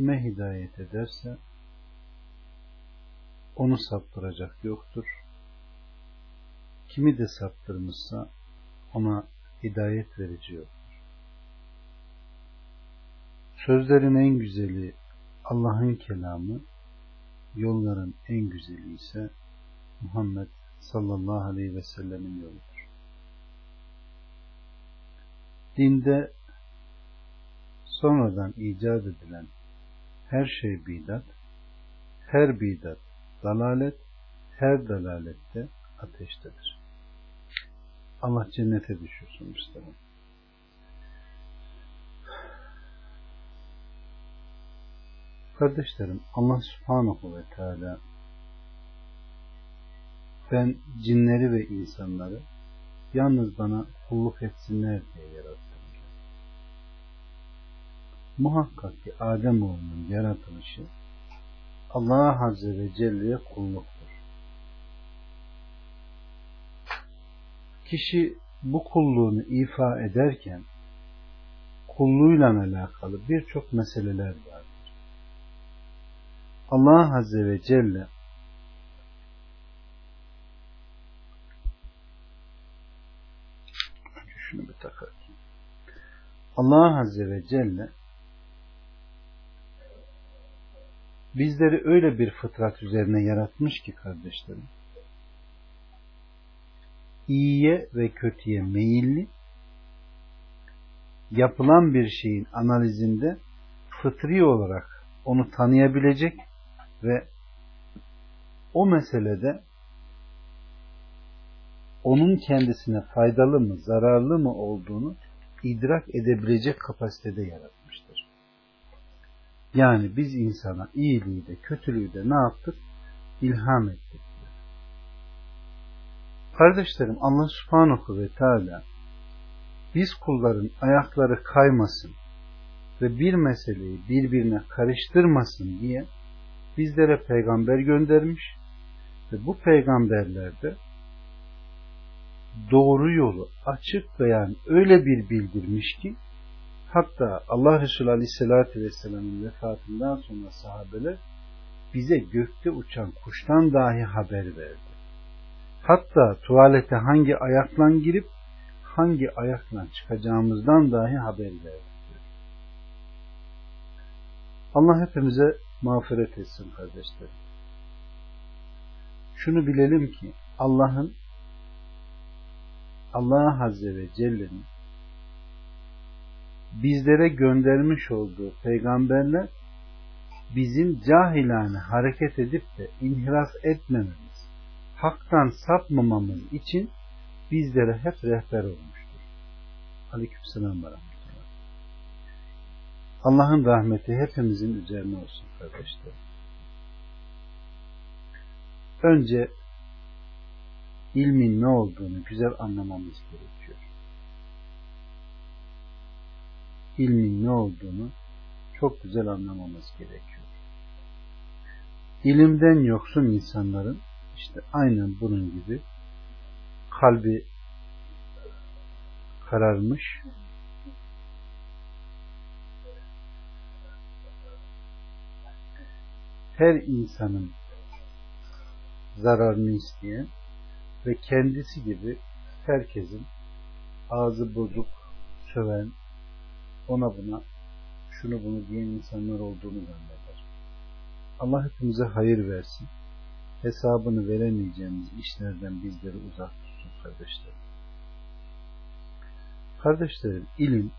kime hidayet ederse onu saptıracak yoktur. Kimi de saptırmışsa ona hidayet verici yoktur. Sözlerin en güzeli Allah'ın kelamı, yolların en güzeli ise Muhammed sallallahu aleyhi ve sellemin yoludur. Dinde sonradan icat edilen her şey bidat, her bidat dalalet, her dalalette ateştedir. Allah cennete düşürsün Mustafa. Kardeşlerim Allah subhanahu ve teala ben cinleri ve insanları yalnız bana kulluk etsinler diye yarattım. Muhakkak ki Adem oğlunun yaratılışı Allah Azze ve Celle'ye kulluktur. Kişi bu kulluğunu ifa ederken kulluğuyla alakalı birçok meseleler vardır. Allah Azze ve Celle şunu bir takarım. Allah Azze ve Celle bizleri öyle bir fıtrat üzerine yaratmış ki kardeşlerim iyiye ve kötüye meyilli yapılan bir şeyin analizinde fıtri olarak onu tanıyabilecek ve o meselede onun kendisine faydalı mı, zararlı mı olduğunu idrak edebilecek kapasitede yaratmıştır. Yani biz insana iyiliği de kötülüğü de ne yaptık? İlham ettik. Kardeşlerim Allah subhanahu ve teala biz kulların ayakları kaymasın ve bir meseleyi birbirine karıştırmasın diye bizlere peygamber göndermiş ve bu peygamberlerde doğru yolu açık beyan öyle bir bildirmiş ki hatta Allah Resulü Aleyhisselatü Vesselam'ın vefatından sonra sahabeler bize gökte uçan kuştan dahi haber verdi. Hatta tuvalete hangi ayakla girip hangi ayakla çıkacağımızdan dahi haber verdi. Allah hepimize mağfiret etsin kardeşlerim. Şunu bilelim ki Allah'ın Allah Azze ve Celle'nin bizlere göndermiş olduğu peygamberler bizim cahilane hareket edip de inhiraf etmememiz, haktan sapmamamız için bizlere hep rehber olmuştur. Aleykümselam ve Allah'ın rahmeti hepimizin üzerine olsun kardeşler. Önce ilmin ne olduğunu güzel anlamamız gerekiyor. İlmin ne olduğunu çok güzel anlamamız gerekiyor. İlimden yoksun insanların işte aynen bunun gibi kalbi kararmış, her insanın zararını isteyen ve kendisi gibi herkesin ağzı bozuk, söven, ona buna şunu bunu diyen insanlar olduğunu zanneder. Allah hepimize hayır versin. Hesabını veremeyeceğimiz işlerden bizleri uzak tutsun kardeşlerim. Kardeşlerim ilim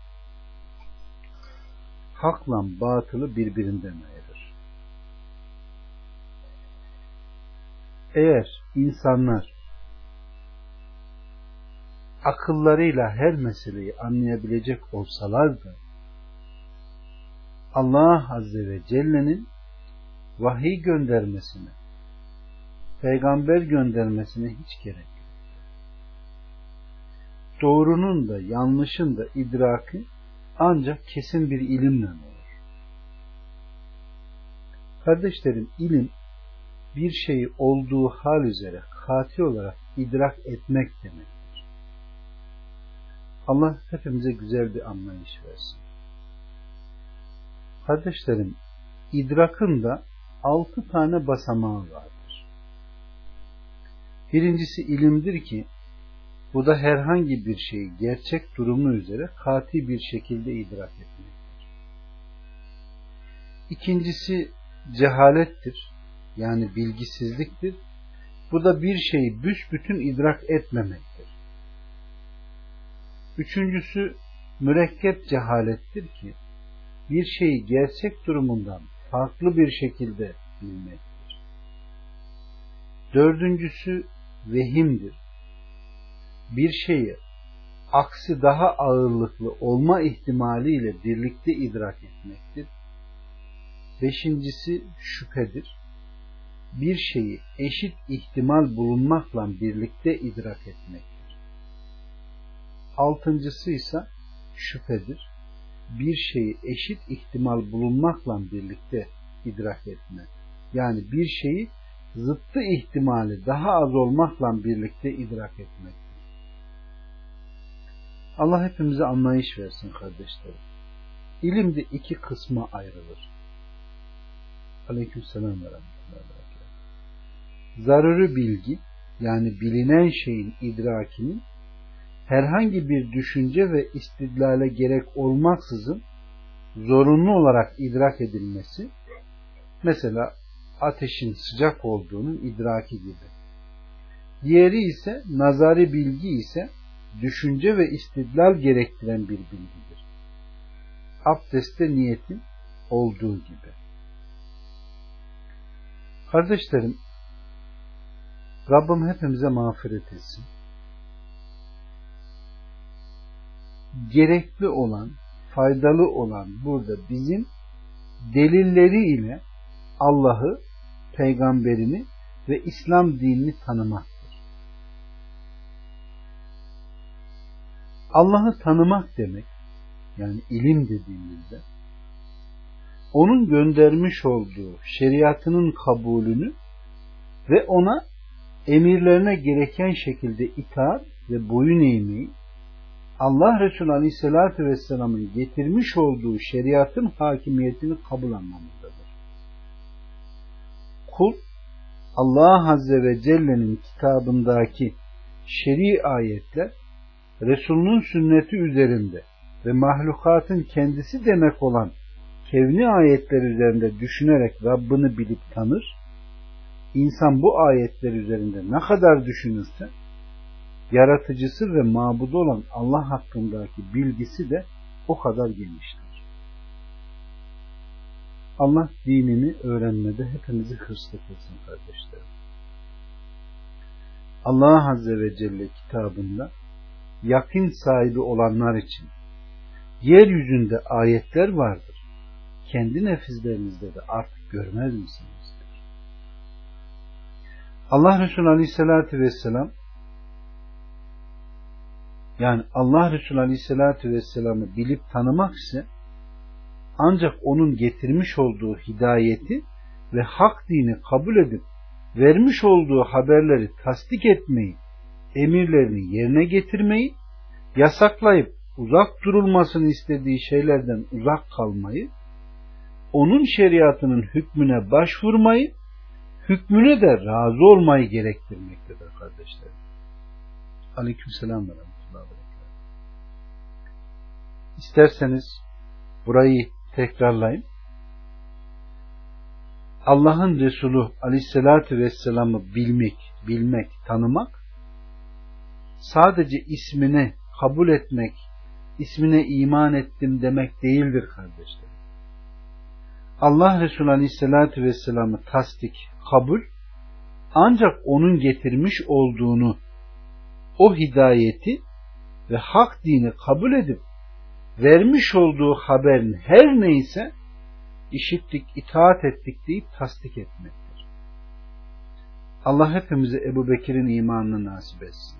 hakla batılı birbirinden ayırır. Eğer insanlar akıllarıyla her meseleyi anlayabilecek olsalar da Allah Azze ve Celle'nin vahiy göndermesine, peygamber göndermesine hiç gerek yok. Doğrunun da yanlışın da idraki ancak kesin bir ilimle olur. Kardeşlerim ilim bir şeyi olduğu hal üzere kati olarak idrak etmek demektir. Allah hepimize güzel bir anlayış versin. Kardeşlerim, idrakın da altı tane basamağı vardır. Birincisi ilimdir ki bu da herhangi bir şeyi gerçek durumu üzere kati bir şekilde idrak etmektir. İkincisi cehalettir. Yani bilgisizliktir. Bu da bir şeyi büsbütün idrak etmemektir. Üçüncüsü mürekkep cehalettir ki bir şeyi gerçek durumundan farklı bir şekilde bilmektir. Dördüncüsü vehimdir. Bir şeyi aksi daha ağırlıklı olma ihtimaliyle birlikte idrak etmektir. Beşincisi şüphedir. Bir şeyi eşit ihtimal bulunmakla birlikte idrak etmektir. Altıncısı ise şüphedir bir şeyi eşit ihtimal bulunmakla birlikte idrak etme. Yani bir şeyi zıttı ihtimali daha az olmakla birlikte idrak etmek. Allah hepimize anlayış versin kardeşlerim. İlim de iki kısma ayrılır. Aleykümselam ve rahmetullahi Zararı bilgi yani bilinen şeyin idrakinin herhangi bir düşünce ve istidlale gerek olmaksızın zorunlu olarak idrak edilmesi mesela ateşin sıcak olduğunun idraki gibi. Diğeri ise nazari bilgi ise düşünce ve istidlal gerektiren bir bilgidir. Abdeste niyetin olduğu gibi. Kardeşlerim, Rabbim hepimize mağfiret etsin. Gerekli olan, faydalı olan burada bizim delilleri ile Allah'ı, peygamberini ve İslam dinini tanımaktır. Allah'ı tanımak demek, yani ilim dediğimizde, onun göndermiş olduğu şeriatının kabulünü ve ona emirlerine gereken şekilde itaat ve boyun eğmeyi Allah Resulü Aleyhisselatü Vesselam'ın getirmiş olduğu şeriatın hakimiyetini kabul anlamındadır. Kul Allah Azze ve Celle'nin kitabındaki şer'i ayetler Resulünün sünneti üzerinde ve mahlukatın kendisi demek olan kevni ayetler üzerinde düşünerek Rabbini bilip tanır. İnsan bu ayetler üzerinde ne kadar düşünürse yaratıcısı ve mabudu olan Allah hakkındaki bilgisi de o kadar geniştir. Allah dinini öğrenmede hepimizi hırslı kılsın kardeşlerim. Allah Azze ve Celle kitabında yakın sahibi olanlar için yeryüzünde ayetler vardır. Kendi nefizlerinizde de artık görmez misiniz? Allah Resulü Aleyhisselatü Vesselam yani Allah Resulü Aleyhisselatü Vesselam'ı bilip tanımak ise ancak onun getirmiş olduğu hidayeti ve hak dini kabul edip vermiş olduğu haberleri tasdik etmeyi, emirlerini yerine getirmeyi, yasaklayıp uzak durulmasını istediği şeylerden uzak kalmayı, onun şeriatının hükmüne başvurmayı, hükmüne de razı olmayı gerektirmektedir kardeşlerim. Aleykümselam ve İsterseniz burayı tekrarlayın. Allah'ın Resulü Aleyhisselatü Vesselam'ı bilmek, bilmek, tanımak sadece ismini kabul etmek, ismine iman ettim demek değildir kardeşler. Allah Resulü Aleyhisselatü Vesselam'ı tasdik, kabul ancak onun getirmiş olduğunu o hidayeti ve hak dini kabul edip vermiş olduğu haberin her neyse işittik, itaat ettik deyip tasdik etmektir. Allah hepimize Ebu Bekir'in imanını nasip etsin.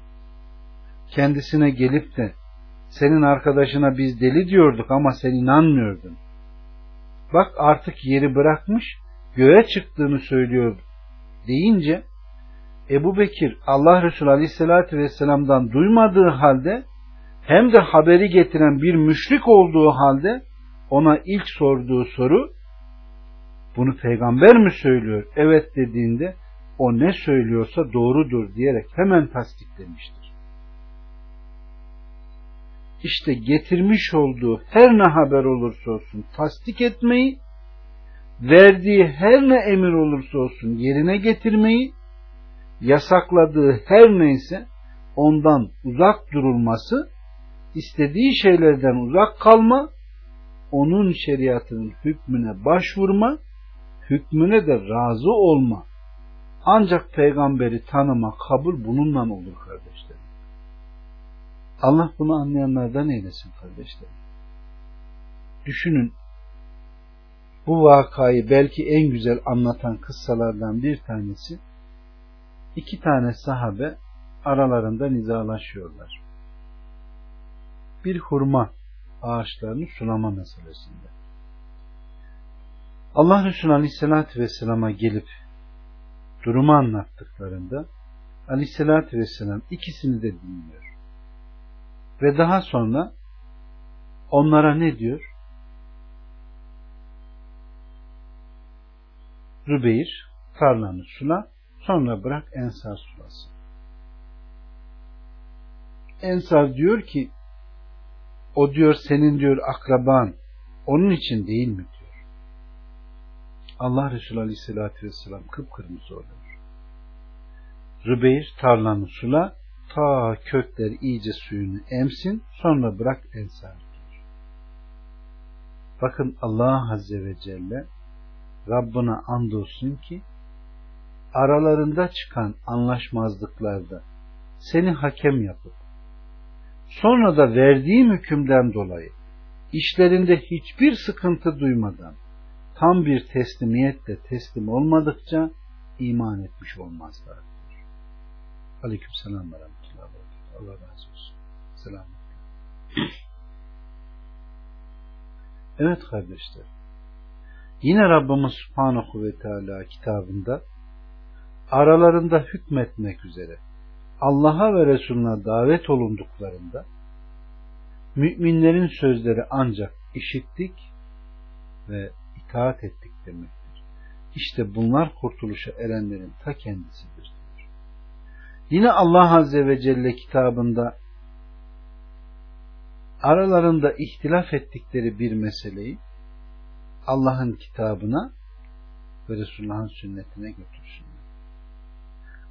Kendisine gelip de senin arkadaşına biz deli diyorduk ama sen inanmıyordun. Bak artık yeri bırakmış, göğe çıktığını söylüyordu deyince Ebu Bekir Allah Resulü Aleyhisselatü Vesselam'dan duymadığı halde hem de haberi getiren bir müşrik olduğu halde ona ilk sorduğu soru bunu peygamber mi söylüyor? Evet dediğinde o ne söylüyorsa doğrudur diyerek hemen tasdiklemiştir. İşte getirmiş olduğu her ne haber olursa olsun tasdik etmeyi, verdiği her ne emir olursa olsun yerine getirmeyi, yasakladığı her neyse ondan uzak durulması, istediği şeylerden uzak kalma, onun şeriatının hükmüne başvurma, hükmüne de razı olma. Ancak peygamberi tanıma, kabul bununla olur kardeşlerim. Allah bunu anlayanlardan eylesin kardeşlerim. Düşünün, bu vakayı belki en güzel anlatan kıssalardan bir tanesi, iki tane sahabe aralarında nizalaşıyorlar. Bir hurma ağaçlarını sulama meselesinde. Allah Resulü Aleyhisselatü Vesselam'a gelip durumu anlattıklarında Aleyhisselatü Vesselam ikisini de dinliyor. Ve daha sonra onlara ne diyor? Rübeyir tarlanı sula sonra bırak Ensar sulasın. Ensar diyor ki o diyor senin diyor akraban onun için değil mi diyor. Allah Resulü Aleyhisselatü Vesselam kıpkırmızı oluyor. Rübeyir tarlanı sula ta kökler iyice suyunu emsin sonra bırak ensar diyor. Bakın Allah Azze ve Celle Rabbına andolsun ki aralarında çıkan anlaşmazlıklarda seni hakem yapıp sonra da verdiğim hükümden dolayı işlerinde hiçbir sıkıntı duymadan tam bir teslimiyetle teslim olmadıkça iman etmiş olmazlar. Aleyküm selam ve rahmetullah. Allah razı olsun. Selam. Evet kardeşler. Yine Rabbimiz Subhanahu ve Teala kitabında aralarında hükmetmek üzere Allah'a ve Resulüne davet olunduklarında müminlerin sözleri ancak işittik ve itaat ettik demektir. İşte bunlar kurtuluşa erenlerin ta kendisidir. Yine Allah Azze ve Celle kitabında aralarında ihtilaf ettikleri bir meseleyi Allah'ın kitabına ve Resulullah'ın sünnetine götürsün.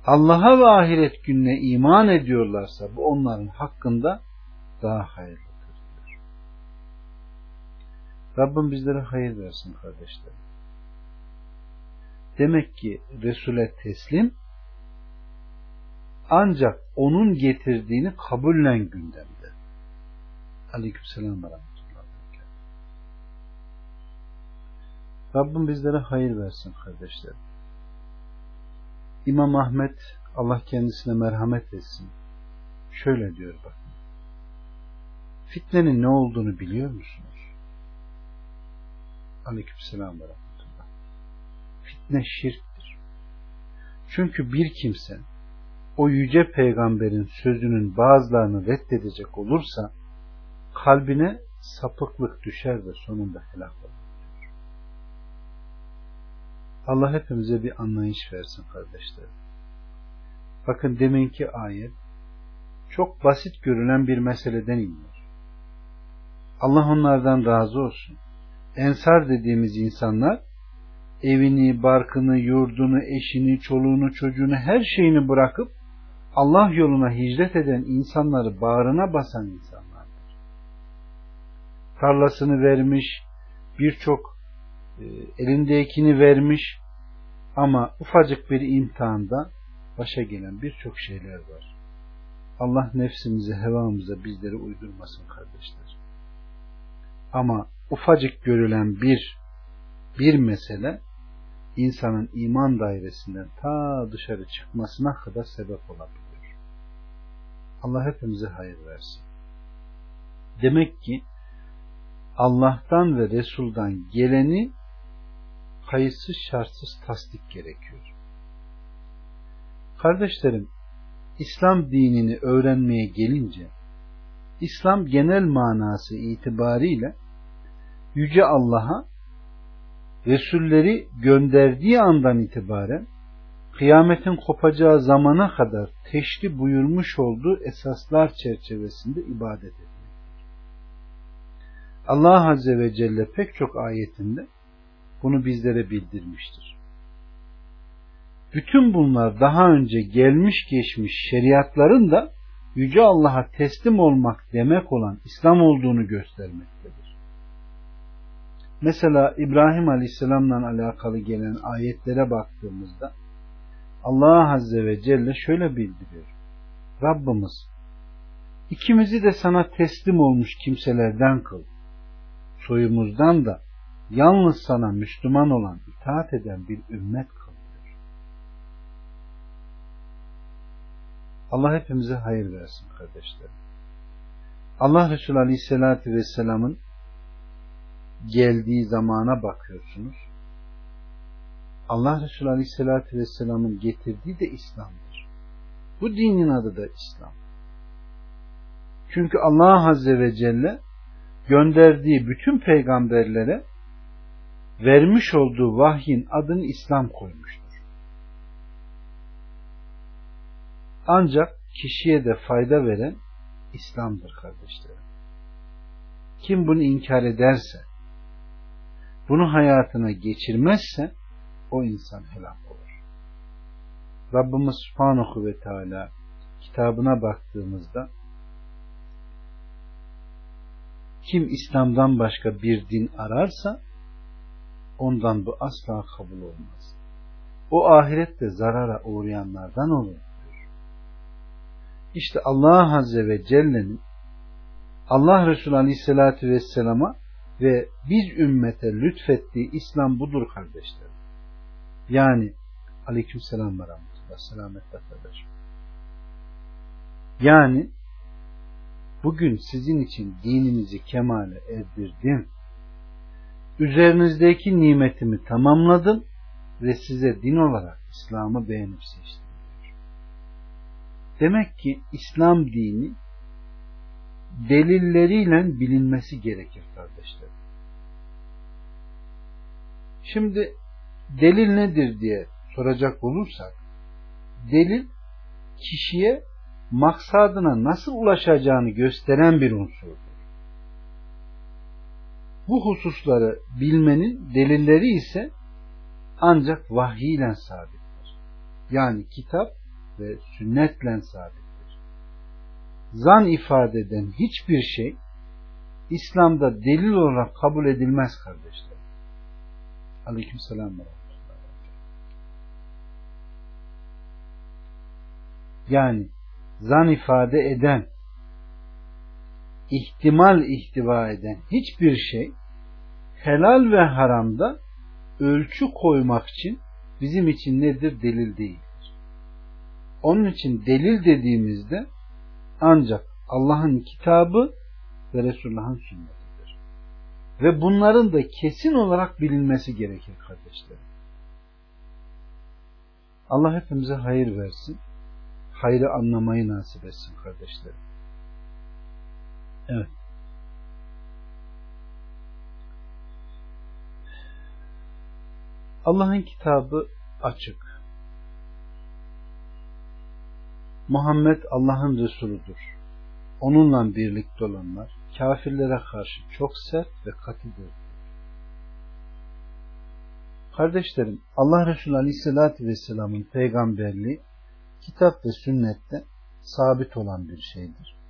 Allah'a ve ahiret gününe iman ediyorlarsa bu onların hakkında daha hayırlıdır. Diyor. Rabbim bizlere hayır versin kardeşlerim. Demek ki Resul'e teslim ancak onun getirdiğini kabullen gündemde. Aleykümselam ve. Rabbim bizlere hayır versin kardeşlerim. İmam Ahmet Allah kendisine merhamet etsin. Şöyle diyor bakın. Fitnenin ne olduğunu biliyor musunuz? Aleykümselam ve rahmetullah. Fitne şirktir. Çünkü bir kimse o yüce peygamberin sözünün bazılarını reddedecek olursa kalbine sapıklık düşer ve sonunda helak olur. Allah hepimize bir anlayış versin kardeşlerim. Bakın deminki ayet çok basit görünen bir meseleden iniyor. Allah onlardan razı olsun. Ensar dediğimiz insanlar evini, barkını, yurdunu, eşini, çoluğunu, çocuğunu, her şeyini bırakıp Allah yoluna hicret eden insanları bağrına basan insanlardır. Tarlasını vermiş, birçok elindekini vermiş ama ufacık bir imtihanda başa gelen birçok şeyler var. Allah nefsimize, hevamıza bizleri uydurmasın kardeşler. Ama ufacık görülen bir bir mesele insanın iman dairesinden ta dışarı çıkmasına kadar sebep olabilir. Allah hepimize hayır versin. Demek ki Allah'tan ve Resul'dan geleni kayıtsız şartsız tasdik gerekiyor. Kardeşlerim, İslam dinini öğrenmeye gelince, İslam genel manası itibariyle Yüce Allah'a Resulleri gönderdiği andan itibaren kıyametin kopacağı zamana kadar teşri buyurmuş olduğu esaslar çerçevesinde ibadet etmektir. Allah Azze ve Celle pek çok ayetinde bunu bizlere bildirmiştir. Bütün bunlar daha önce gelmiş geçmiş şeriatların da Yüce Allah'a teslim olmak demek olan İslam olduğunu göstermektedir. Mesela İbrahim Aleyhisselam'la alakalı gelen ayetlere baktığımızda Allah Azze ve Celle şöyle bildiriyor. Rabbimiz ikimizi de sana teslim olmuş kimselerden kıl. Soyumuzdan da yalnız sana Müslüman olan, itaat eden bir ümmet kıl. Allah hepimize hayır versin kardeşlerim. Allah Resulü Aleyhisselatü Vesselam'ın geldiği zamana bakıyorsunuz. Allah Resulü Aleyhisselatü Vesselam'ın getirdiği de İslam'dır. Bu dinin adı da İslam. Çünkü Allah Azze ve Celle gönderdiği bütün peygamberlere vermiş olduğu vahyin adını İslam koymuştur. Ancak kişiye de fayda veren İslam'dır kardeşlerim. Kim bunu inkar ederse, bunu hayatına geçirmezse o insan helak olur. Rabbimiz Subhanahu ve Teala kitabına baktığımızda kim İslam'dan başka bir din ararsa ondan bu asla kabul olmaz. O ahirette zarara uğrayanlardan olur. İşte Allah Azze ve Celle'nin Allah Resulü Aleyhisselatü Vesselam'a ve biz ümmete lütfettiği İslam budur kardeşlerim. Yani aleyküm selam ve rahmetullah selametle kardeşim. Yani bugün sizin için dininizi kemale erdirdim. Üzerinizdeki nimetimi tamamladım ve size din olarak İslam'ı beğenip seçtim. Demek ki İslam dini delilleriyle bilinmesi gerekir kardeşlerim. Şimdi delil nedir diye soracak olursak delil kişiye maksadına nasıl ulaşacağını gösteren bir unsurdur. Bu hususları bilmenin delilleri ise ancak vahiy sabittir. Yani kitap ve sünnetle sabittir. Zan ifade eden hiçbir şey İslam'da delil olarak kabul edilmez kardeşler. Aleyküm selam Yani zan ifade eden ihtimal ihtiva eden hiçbir şey helal ve haramda ölçü koymak için bizim için nedir? Delil değildir. Onun için delil dediğimizde ancak Allah'ın kitabı ve Resulullah'ın sünnetidir. Ve bunların da kesin olarak bilinmesi gerekir kardeşlerim. Allah hepimize hayır versin. Hayrı anlamayı nasip etsin kardeşlerim. Evet. Allah'ın kitabı açık. Muhammed Allah'ın Resuludur. Onunla birlikte olanlar kafirlere karşı çok sert ve katıdır. Kardeşlerim, Allah Resulü Aleyhisselatü Vesselam'ın peygamberliği kitap ve sünnette sabit olan bir şeydir.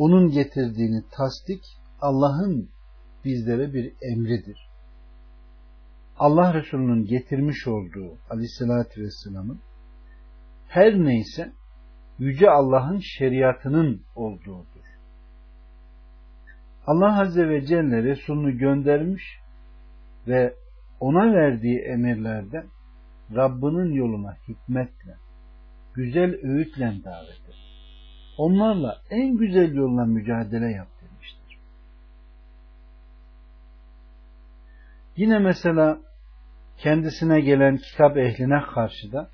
Onun getirdiğini tasdik Allah'ın bizlere bir emridir. Allah Resulü'nün getirmiş olduğu aleyhissalatü vesselamın her neyse Yüce Allah'ın şeriatının olduğudur. Allah Azze ve Celle Resulünü göndermiş ve ona verdiği emirlerden Rabbinin yoluna hikmetle, güzel öğütle davet et. Onlarla en güzel yolla mücadele yap demiştir. Yine mesela kendisine gelen kitap ehline karşı da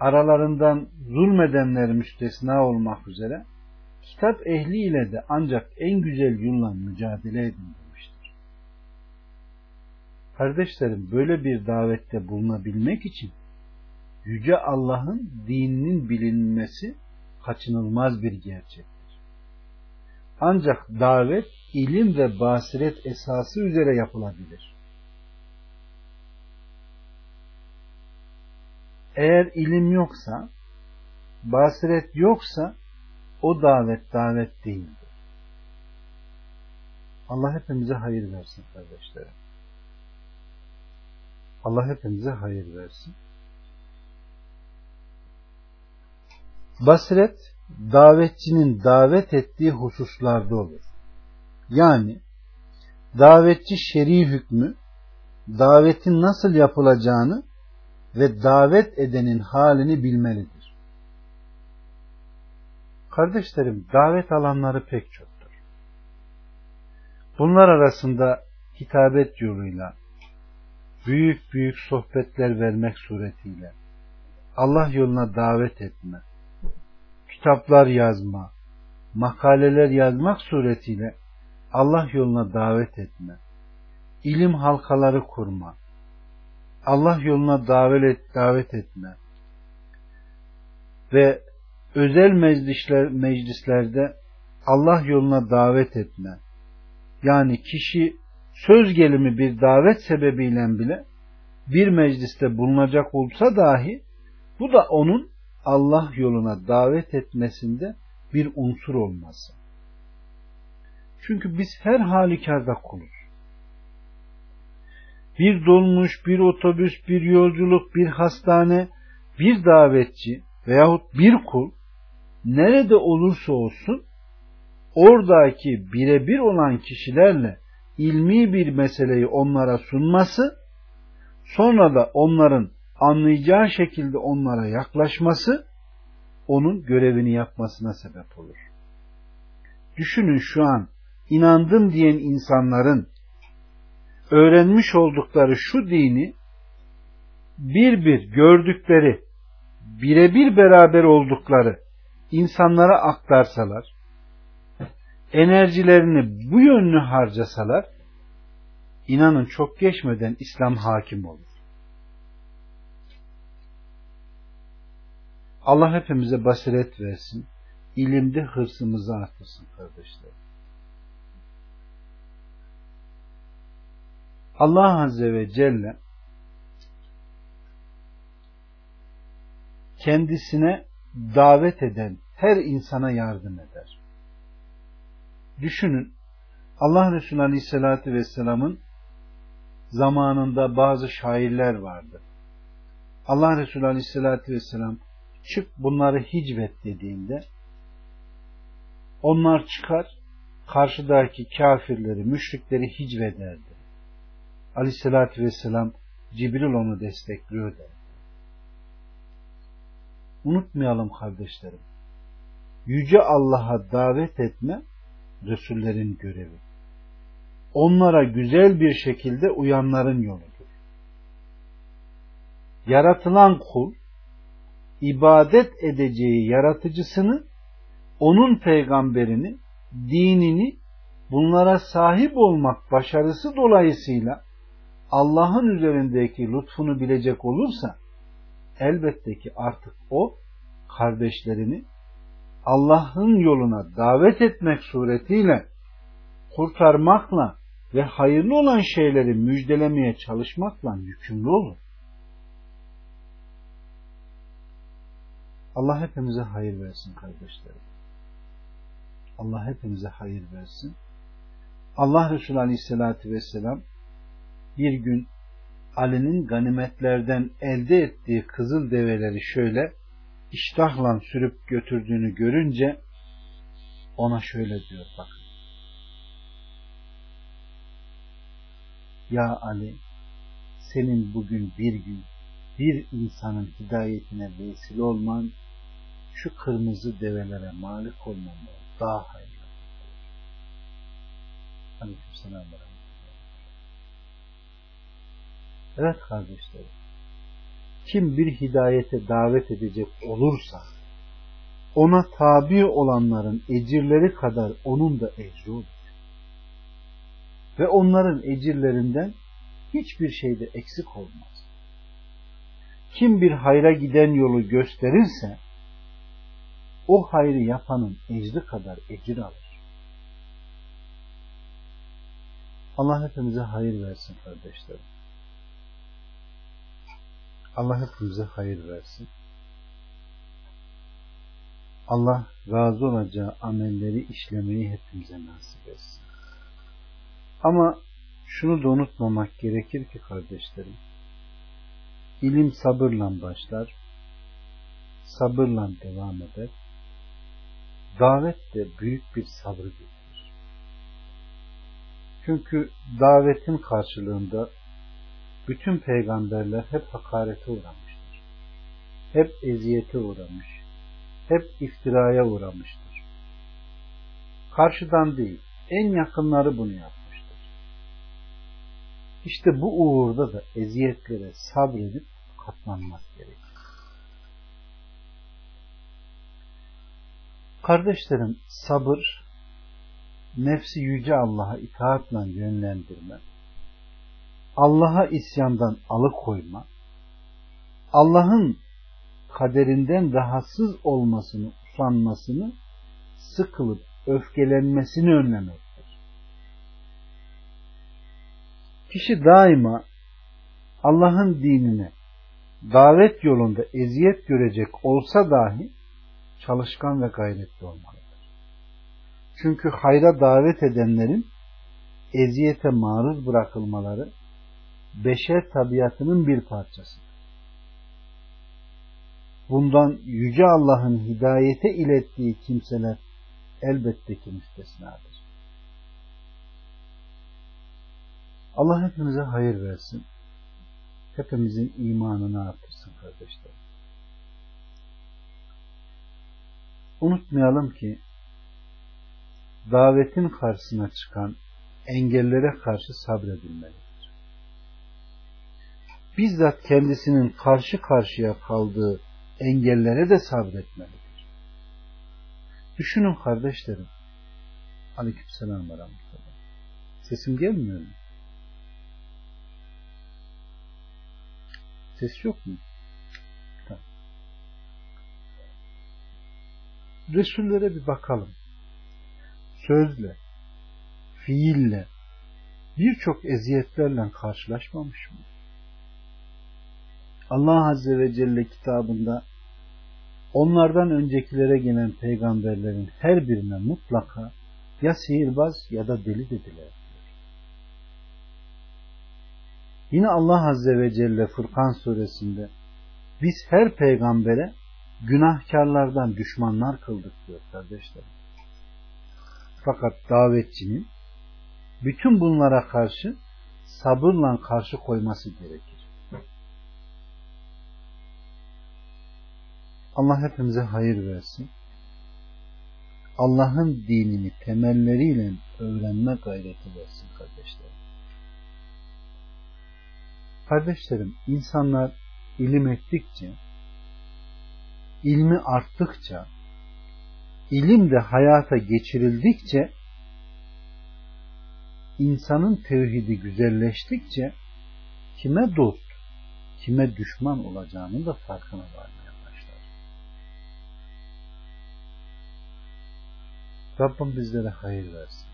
aralarından zulmedenler müstesna olmak üzere kitap ehliyle de ancak en güzel yolla mücadele edin demiştir. Kardeşlerim böyle bir davette bulunabilmek için Yüce Allah'ın dininin bilinmesi kaçınılmaz bir gerçektir. Ancak davet ilim ve basiret esası üzere yapılabilir. Eğer ilim yoksa, basiret yoksa o davet davet değildir. Allah hepimize hayır versin kardeşlerim. Allah hepimize hayır versin. Basiret, davetçinin davet ettiği hususlarda olur. Yani, davetçi şer'i hükmü, davetin nasıl yapılacağını ve davet edenin halini bilmelidir. Kardeşlerim, davet alanları pek çoktur. Bunlar arasında hitabet yoluyla, büyük büyük sohbetler vermek suretiyle, Allah yoluna davet etme, kitaplar yazma, makaleler yazmak suretiyle Allah yoluna davet etme, ilim halkaları kurma, Allah yoluna davet, davet etme ve özel meclisler, meclislerde Allah yoluna davet etme. Yani kişi söz gelimi bir davet sebebiyle bile bir mecliste bulunacak olsa dahi bu da onun Allah yoluna davet etmesinde bir unsur olması. Çünkü biz her halükarda kuluz. Bir dolmuş, bir otobüs, bir yolculuk, bir hastane, bir davetçi veyahut bir kul nerede olursa olsun oradaki birebir olan kişilerle ilmi bir meseleyi onlara sunması, sonra da onların anlayacağı şekilde onlara yaklaşması, onun görevini yapmasına sebep olur. Düşünün şu an inandım diyen insanların öğrenmiş oldukları şu dini bir bir gördükleri, birebir beraber oldukları insanlara aktarsalar, enerjilerini bu yönlü harcasalar, inanın çok geçmeden İslam hakim olur. Allah hepimize basiret versin, ilimde hırsımızı artırsın kardeşler. Allah Azze ve Celle kendisine davet eden her insana yardım eder. Düşünün Allah Resulü Aleyhisselatü Vesselam'ın zamanında bazı şairler vardı. Allah Resulü Aleyhisselatü Vesselam çık bunları hicvet dediğinde onlar çıkar karşıdaki kafirleri, müşrikleri hicvederdi. Aleyhisselatü Vesselam Cibril onu destekliyor der. Unutmayalım kardeşlerim. Yüce Allah'a davet etme Resullerin görevi. Onlara güzel bir şekilde uyanların yoludur. Yaratılan kul ibadet edeceği yaratıcısını, onun peygamberini, dinini bunlara sahip olmak başarısı dolayısıyla Allah'ın üzerindeki lütfunu bilecek olursa elbette ki artık o kardeşlerini Allah'ın yoluna davet etmek suretiyle kurtarmakla ve hayırlı olan şeyleri müjdelemeye çalışmakla yükümlü olur. Allah hepimize hayır versin kardeşlerim. Allah hepimize hayır versin. Allah Resulü Aleyhisselatü Vesselam bir gün Ali'nin ganimetlerden elde ettiği kızıl develeri şöyle iştahla sürüp götürdüğünü görünce ona şöyle diyor bakın. Ya Ali senin bugün bir gün bir insanın hidayetine vesile olman şu kırmızı develere malik olmamı daha hayırlı. Aleykümselam Evet kardeşlerim. Kim bir hidayete davet edecek olursa ona tabi olanların ecirleri kadar onun da ecri olur. Ve onların ecirlerinden hiçbir şeyde eksik olmaz. Kim bir hayra giden yolu gösterirse o hayrı yapanın ecri kadar ecir alır. Allah hepimize hayır versin kardeşlerim. Allah hepimize hayır versin. Allah razı olacağı amelleri işlemeyi hepimize nasip etsin. Ama şunu da unutmamak gerekir ki kardeşlerim, ilim sabırla başlar, sabırla devam eder, davet de büyük bir sabrı getirir. Çünkü davetin karşılığında bütün peygamberler hep hakarete uğramıştır. Hep eziyete uğramış. Hep iftiraya uğramıştır. Karşıdan değil, en yakınları bunu yapmıştır. İşte bu uğurda da eziyetlere sabredip katlanmak gerekir. Kardeşlerim, sabır, nefsi yüce Allah'a itaatle yönlendirme, Allah'a isyandan alıkoyma, Allah'ın kaderinden rahatsız olmasını, usanmasını, sıkılıp öfkelenmesini önlemektir. Kişi daima Allah'ın dinine davet yolunda eziyet görecek olsa dahi çalışkan ve gayretli olmalıdır. Çünkü hayra davet edenlerin eziyete maruz bırakılmaları beşer tabiatının bir parçasıdır. Bundan Yüce Allah'ın hidayete ilettiği kimseler elbette ki müstesnadır. Allah hepimize hayır versin. Hepimizin imanını artırsın kardeşler. Unutmayalım ki davetin karşısına çıkan engellere karşı sabredilmelidir. Bizzat kendisinin karşı karşıya kaldığı engellere de sabretmelidir. Düşünün kardeşlerim. Aleykümselam ve rahmetullah. Sesim gelmiyor mu? Ses yok mu? Resullere bir bakalım. Sözle, fiille, birçok eziyetlerle karşılaşmamış mı? Allah Azze ve Celle kitabında onlardan öncekilere gelen peygamberlerin her birine mutlaka ya sihirbaz ya da deli dediler. Yine Allah Azze ve Celle Furkan suresinde biz her peygambere günahkarlardan düşmanlar kıldık diyor kardeşlerim. Fakat davetçinin bütün bunlara karşı sabırla karşı koyması gerekir. Allah hepimize hayır versin. Allah'ın dinini temelleriyle öğrenme gayreti versin kardeşlerim. Kardeşlerim, insanlar ilim ettikçe, ilmi arttıkça, ilim de hayata geçirildikçe, insanın tevhidi güzelleştikçe, kime dost, kime düşman olacağını da farkına varmaya başlar. Rabbim bizlere hayır versin.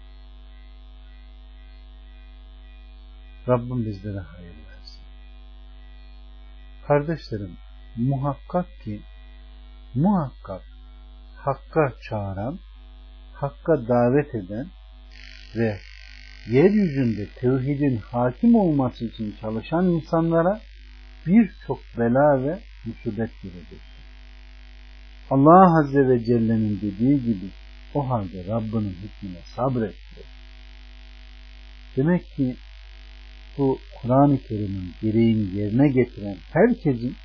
Rabbim bizlere hayır versin. Kardeşlerim, muhakkak ki muhakkak Hakka çağıran, Hakka davet eden ve yeryüzünde tevhidin hakim olması için çalışan insanlara birçok bela ve musibet gelecektir. Allah Azze ve Celle'nin dediği gibi o halde Rabbinin hükmüne sabret Demek ki bu Kur'an-ı Kerim'in gereğini yerine getiren herkesin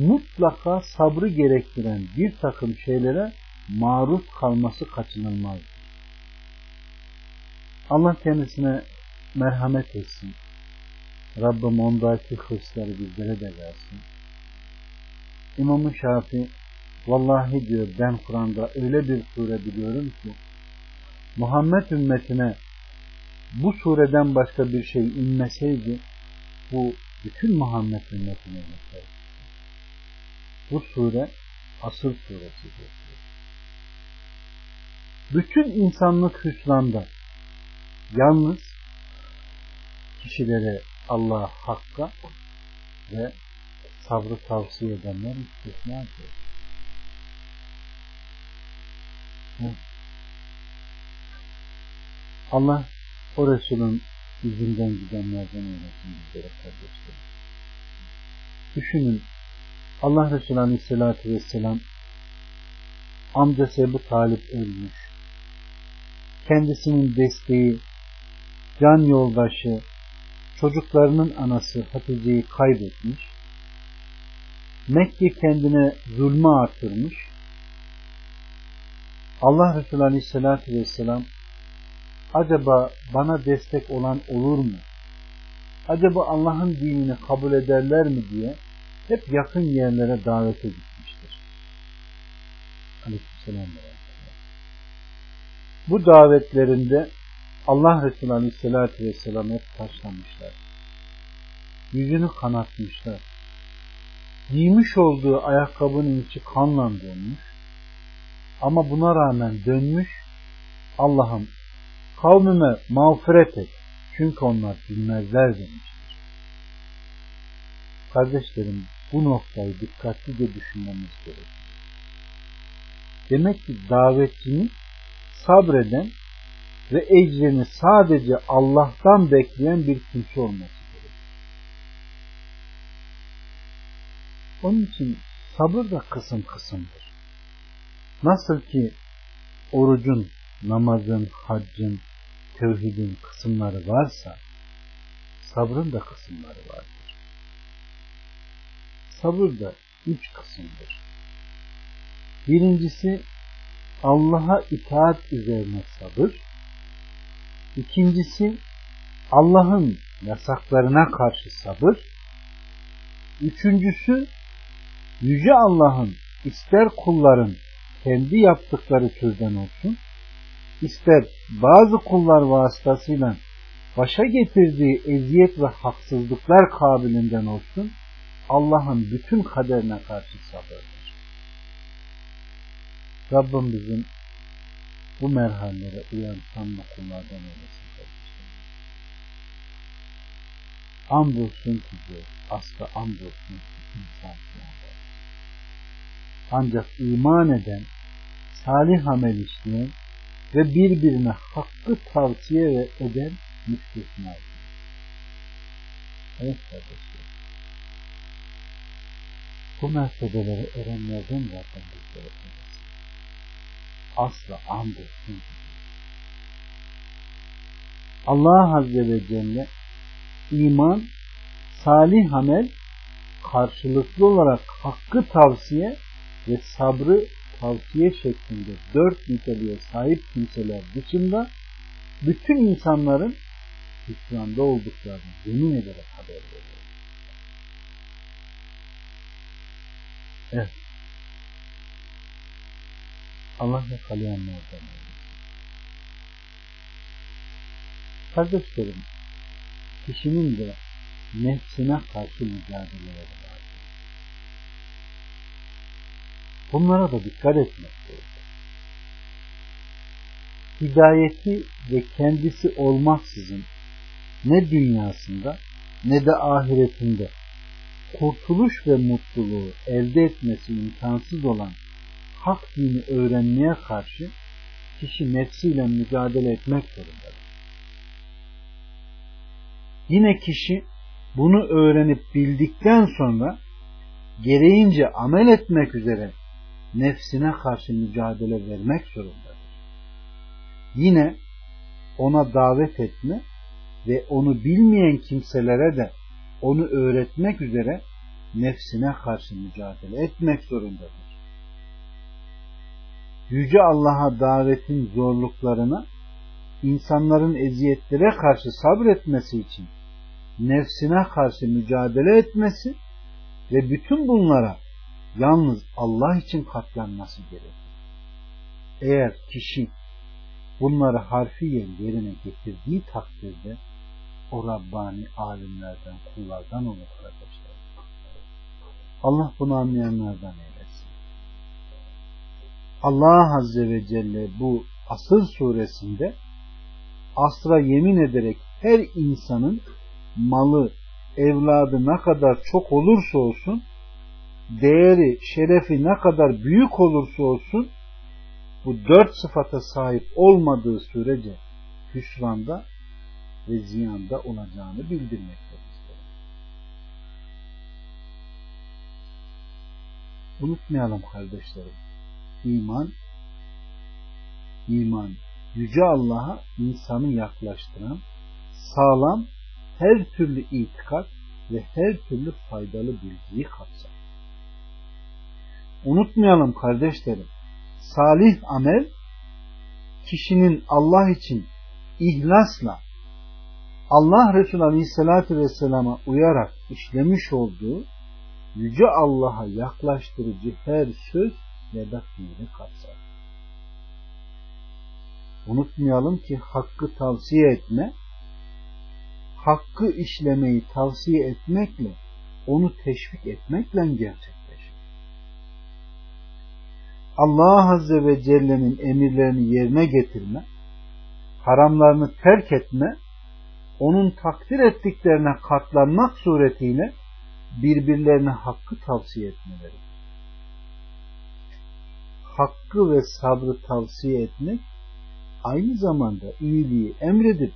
mutlaka sabrı gerektiren bir takım şeylere maruz kalması kaçınılmazdır. Allah kendisine merhamet etsin. Rabbim ondaki hırsları bizlere de versin. İmam-ı Şafi vallahi diyor ben Kur'an'da öyle bir sure biliyorum ki Muhammed ümmetine bu sureden başka bir şey inmeseydi bu bütün Muhammed ümmetine yeter. Bu sure asıl suresidir. Bütün insanlık hüsranda yalnız kişilere Allah hakka ve sabrı tavsiye edenler istisnadır. Allah o Resul'ün izinden gidenlerden eylesin bizlere kardeşlerim. Düşünün Allah Resulü Aleyhisselatü Vesselam amcası Ebu Talip ölmüş. Kendisinin desteği, can yoldaşı, çocuklarının anası Hatice'yi kaybetmiş. Mekke kendine zulmü artırmış. Allah Resulü Aleyhisselatü Vesselam acaba bana destek olan olur mu? Acaba Allah'ın dinini kabul ederler mi diye hep yakın yerlere davete gitmiştir. Aleyhisselam Bu davetlerinde Allah Resulü Aleyhisselatü Vesselam hep taşlamışlar. Yüzünü kanatmışlar. Giymiş olduğu ayakkabının içi kanla dönmüş. Ama buna rağmen dönmüş Allah'ım kavmime mağfiret et. Çünkü onlar bilmezler demiştir. Kardeşlerim bu noktayı dikkatlice düşünmemiz gerekir. Demek ki davetçinin sabreden ve ecrini sadece Allah'tan bekleyen bir kimse olması gerekir. Onun için sabır da kısım kısımdır. Nasıl ki orucun, namazın, haccın, tevhidin kısımları varsa sabrın da kısımları vardır. Sabır da üç kısımdır. Birincisi Allah'a itaat üzerine sabır. İkincisi Allah'ın yasaklarına karşı sabır. Üçüncüsü Yüce Allah'ın ister kulların kendi yaptıkları türden olsun, ister bazı kullar vasıtasıyla başa getirdiği eziyet ve haksızlıklar kabilinden olsun, Allah'ın bütün kaderine karşı sabırdır. Rabbim bizim bu merhalelere uyan sanma kullardan eylesin. Andolsun ki diyor, asla andolsun ki insan Ancak iman eden, salih amel işleyen ve birbirine hakkı tavsiye eden müstesna. Evet kardeşler. Bu mertebelere erenlerden zaten bizlere Asla andolsun. Allah Azze ve Celle iman, salih amel karşılıklı olarak hakkı tavsiye ve sabrı tavsiye şeklinde dört niteliğe sahip kimseler dışında bütün insanların hüsranda olduklarını yemin ederek haber veriyor. Evet. Allah yakalayanlardan Kardeşlerim, kişinin de nefsine karşı mücadeleleri Bunlara da dikkat etmek gerekir. Hidayeti ve kendisi olmaksızın ne dünyasında ne de ahiretinde kurtuluş ve mutluluğu elde etmesi imkansız olan hak dini öğrenmeye karşı kişi nefsiyle mücadele etmek zorundadır. Yine kişi bunu öğrenip bildikten sonra gereğince amel etmek üzere nefsine karşı mücadele vermek zorundadır. Yine ona davet etme ve onu bilmeyen kimselere de onu öğretmek üzere nefsine karşı mücadele etmek zorundadır. Yüce Allah'a davetin zorluklarına insanların eziyetlere karşı sabretmesi için nefsine karşı mücadele etmesi ve bütün bunlara yalnız Allah için katlanması gerekir. Eğer kişi bunları harfiyen yerine getirdiği takdirde o Rabbani alimlerden, kullardan olur arkadaşlar. Allah bunu anlayanlardan eylesin. Allah Azze ve Celle bu Asır suresinde asra yemin ederek her insanın malı, evladı ne kadar çok olursa olsun, değeri, şerefi ne kadar büyük olursa olsun, bu dört sıfata sahip olmadığı sürece hüsranda ve ziyanda olacağını bildirmektedir. Unutmayalım kardeşlerim. İman, iman, Yüce Allah'a insanı yaklaştıran sağlam her türlü itikat ve her türlü faydalı bilgiyi kapsar. Unutmayalım kardeşlerim, salih amel kişinin Allah için ihlasla Allah Resulü Aleyhisselatü Vesselam'a uyarak işlemiş olduğu Yüce Allah'a yaklaştırıcı her söz ya da fiili kapsar. Unutmayalım ki hakkı tavsiye etme, hakkı işlemeyi tavsiye etmekle, onu teşvik etmekle gerçekleşir. Allah Azze ve Celle'nin emirlerini yerine getirme, haramlarını terk etme, onun takdir ettiklerine katlanmak suretiyle birbirlerine hakkı tavsiye etmeleri. Hakkı ve sabrı tavsiye etmek aynı zamanda iyiliği emredip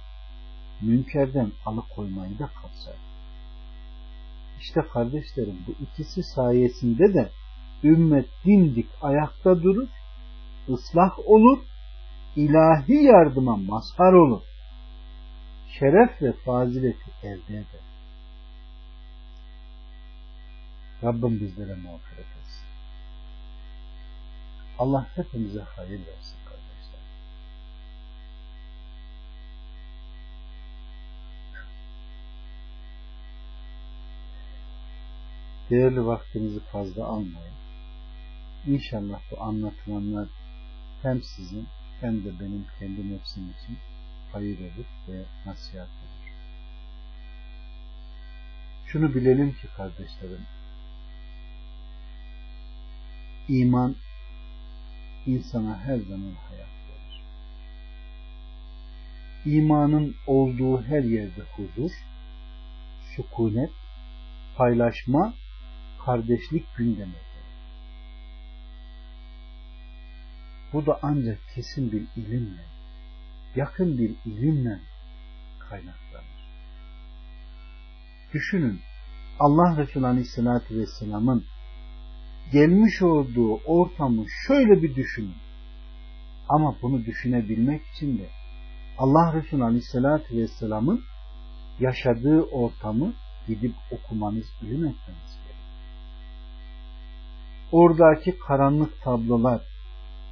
münkerden alıkoymayı da kapsar. İşte kardeşlerim bu ikisi sayesinde de ümmet dimdik ayakta durur, ıslah olur, ilahi yardıma mazhar olur. Şeref ve fazileti elde eder. Rabbim bizlere mağfiret etsin. Allah hepimize hayır versin. değerli vaktinizi fazla almayın. İnşallah bu anlatılanlar hem sizin hem de benim kendi nefsim için hayır olur ve nasihat olur. Şunu bilelim ki kardeşlerim, iman insana her zaman hayat verir. İmanın olduğu her yerde huzur, sükunet, paylaşma kardeşlik gündemi. Bu da ancak kesin bir ilimle, yakın bir ilimle kaynaklanır. Düşünün, Allah Resulü Aleyhisselatü Vesselam'ın gelmiş olduğu ortamı şöyle bir düşünün. Ama bunu düşünebilmek için de Allah Resulü Aleyhisselatü Vesselam'ın yaşadığı ortamı gidip okumanız, ilim etmeniz oradaki karanlık tablolar,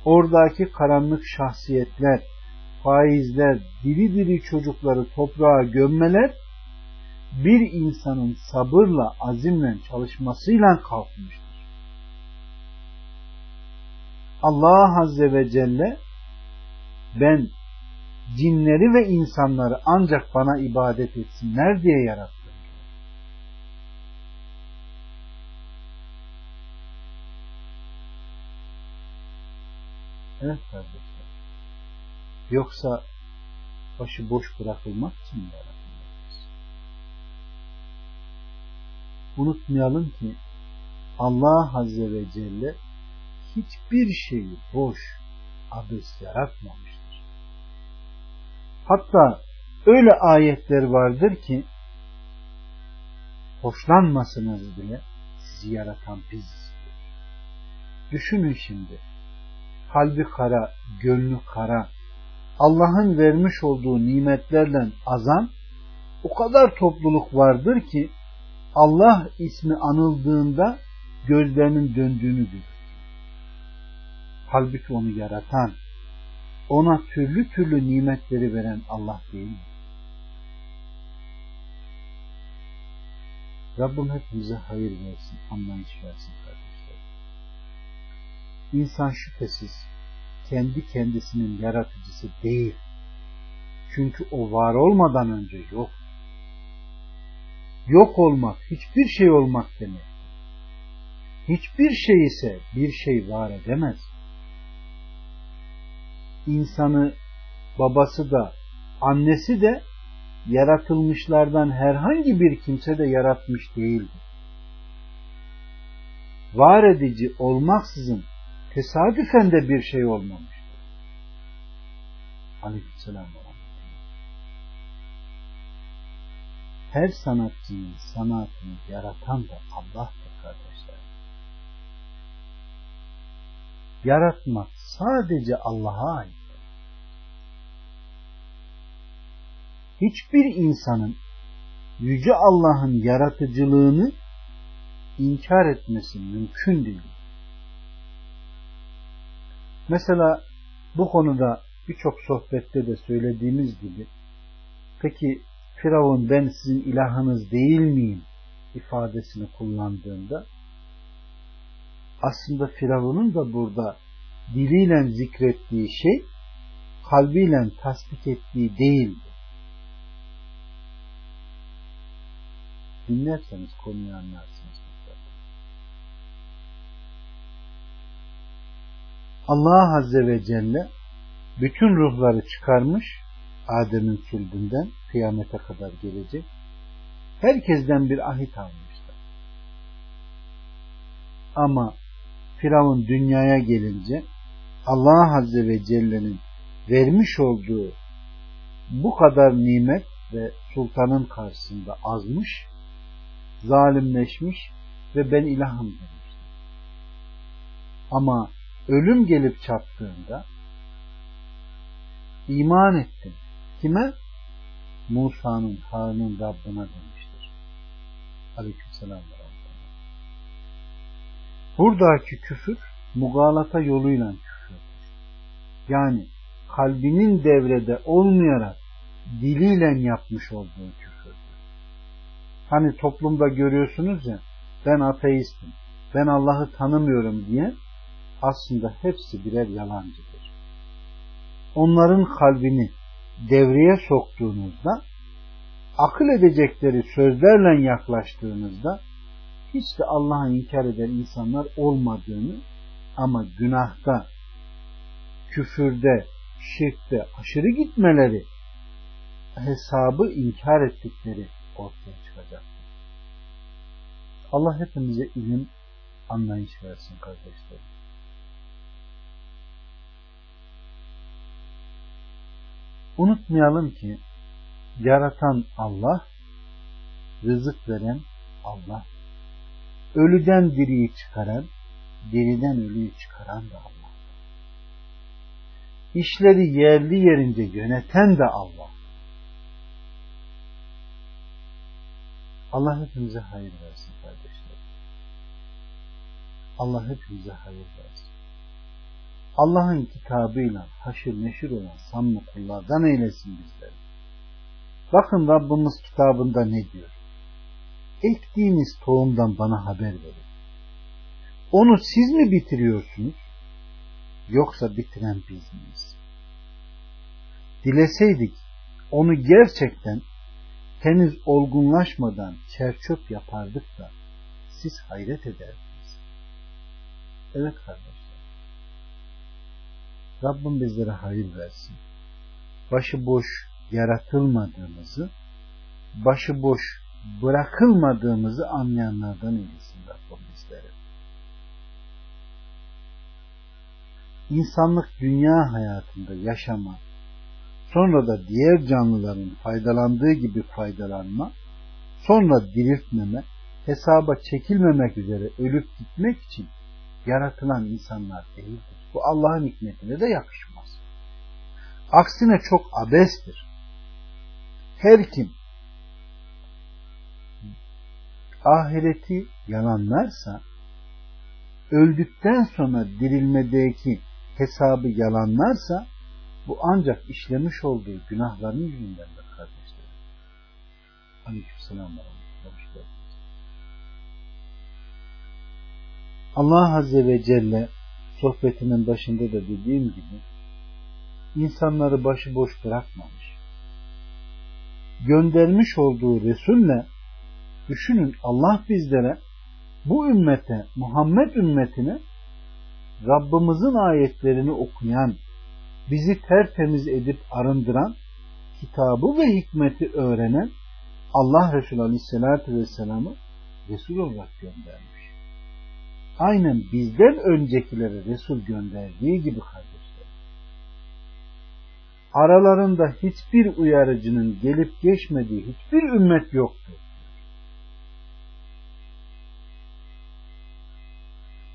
oradaki karanlık şahsiyetler, faizler, diri diri çocukları toprağa gömmeler, bir insanın sabırla, azimle çalışmasıyla kalkmıştır. Allah Azze ve Celle ben cinleri ve insanları ancak bana ibadet etsinler diye yarattım. Evet kardeşler. Yoksa başı boş bırakılmak için mi yaratılmışız? Unutmayalım ki Allah Azze ve Celle hiçbir şeyi boş, abes yaratmamıştır. Hatta öyle ayetler vardır ki hoşlanmasınız bile sizi yaratan biziz. Düşünün şimdi kalbi kara, gönlü kara, Allah'ın vermiş olduğu nimetlerle azan o kadar topluluk vardır ki Allah ismi anıldığında gözlerinin döndüğünü görür. Halbuki onu yaratan, ona türlü türlü nimetleri veren Allah değil mi? Rabbim hepimize hayır versin, anlayış versin kardeşim. İnsan şüphesiz kendi kendisinin yaratıcısı değil. Çünkü o var olmadan önce yok. yok olmak, hiçbir şey olmak demek. Hiçbir şey ise bir şey var edemez. İnsanı babası da annesi de yaratılmışlardan herhangi bir kimse de yaratmış değildir. Var edici olmaksızın tesadüfen de bir şey olmamıştır. Aleykümselam Her sanatçının sanatını yaratan da Allah'tır kardeşler. Yaratmak sadece Allah'a ait. hiçbir insanın Yüce Allah'ın yaratıcılığını inkar etmesi mümkün değil. Mesela bu konuda birçok sohbette de söylediğimiz gibi peki Firavun ben sizin ilahınız değil miyim ifadesini kullandığında aslında Firavun'un da burada diliyle zikrettiği şey kalbiyle tasdik ettiği değildi. Dinlerseniz konuyu anlarsınız. Allah Azze ve Celle bütün ruhları çıkarmış Adem'in sülbünden kıyamete kadar gelecek. Herkesten bir ahit almışlar. Ama Firavun dünyaya gelince Allah Azze ve Celle'nin vermiş olduğu bu kadar nimet ve sultanın karşısında azmış zalimleşmiş ve ben ilahım demişti. Ama ölüm gelip çattığında iman ettim. Kime? Musa'nın, Harun'un Rabbına demiştir. Aleykümselam Buradaki küfür mugalata yoluyla küfürdür. Yani kalbinin devrede olmayarak diliyle yapmış olduğu küfür. Hani toplumda görüyorsunuz ya ben ateistim, ben Allah'ı tanımıyorum diye aslında hepsi birer yalancıdır. Onların kalbini devreye soktuğunuzda akıl edecekleri sözlerle yaklaştığınızda hiç de Allah'ı inkar eden insanlar olmadığını ama günahta, küfürde, şirkte aşırı gitmeleri hesabı inkar ettikleri ortaya çıkacak. Allah hepimize ilim anlayış versin kardeşlerim. Unutmayalım ki yaratan Allah, rızık veren Allah, ölüden diriyi çıkaran, diriden ölüyü çıkaran da Allah. İşleri yerli yerince yöneten de Allah. Allah hepimize hayır versin kardeşler. Allah hepimize hayır versin. Allah'ın kitabıyla haşır neşir olan samimi kullardan eylesin bizleri. Bakın Rabbimiz kitabında ne diyor? Ektiğiniz tohumdan bana haber verin. Onu siz mi bitiriyorsunuz? Yoksa bitiren biz miyiz? Dileseydik onu gerçekten henüz olgunlaşmadan çerçöp yapardık da siz hayret ederdiniz. Evet kardeşler. Rabbim bizlere hayır versin. Başıboş yaratılmadığımızı, başıboş bırakılmadığımızı anlayanlardan eylesin Rabbim bizlere. İnsanlık dünya hayatında yaşama, sonra da diğer canlıların faydalandığı gibi faydalanma, sonra diriltmeme, hesaba çekilmemek üzere ölüp gitmek için yaratılan insanlar değildir. Bu Allah'ın hikmetine de yakışmaz. Aksine çok abestir. Her kim ahireti yalanlarsa öldükten sonra dirilmedeki hesabı yalanlarsa bu ancak işlemiş olduğu günahların yüzündendir kardeşlerim. Aleykümselam Allah Azze ve Celle sohbetimin başında da dediğim gibi insanları başıboş bırakmamış. Göndermiş olduğu Resul'le Düşünün Allah bizlere bu ümmete, Muhammed ümmetine Rabbimizin ayetlerini okuyan, bizi tertemiz edip arındıran, kitabı ve hikmeti öğrenen Allah Resulü Aleyhisselatü Vesselam'ı Resul olarak göndermiş. Aynen bizden öncekilere Resul gönderdiği gibi kardeşler. Aralarında hiçbir uyarıcının gelip geçmediği hiçbir ümmet yoktur.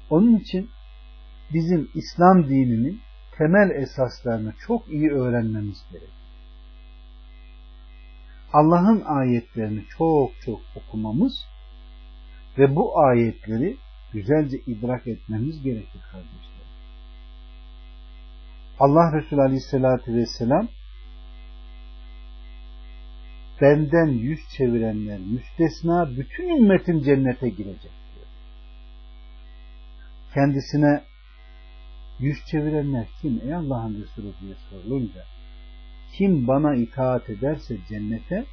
Onun için bizim İslam dininin temel esaslarını çok iyi öğrenmemiz gerekir. Allah'ın ayetlerini çok çok okumamız ve bu ayetleri güzelce idrak etmemiz gerekir kardeşler. Allah Resulü Aleyhisselatü Vesselam benden yüz çevirenler müstesna bütün ümmetin cennete girecek diyor. Kendisine yüz çevirenler kim ey Allah'ın Resulü diye sorulunca kim bana itaat ederse cennete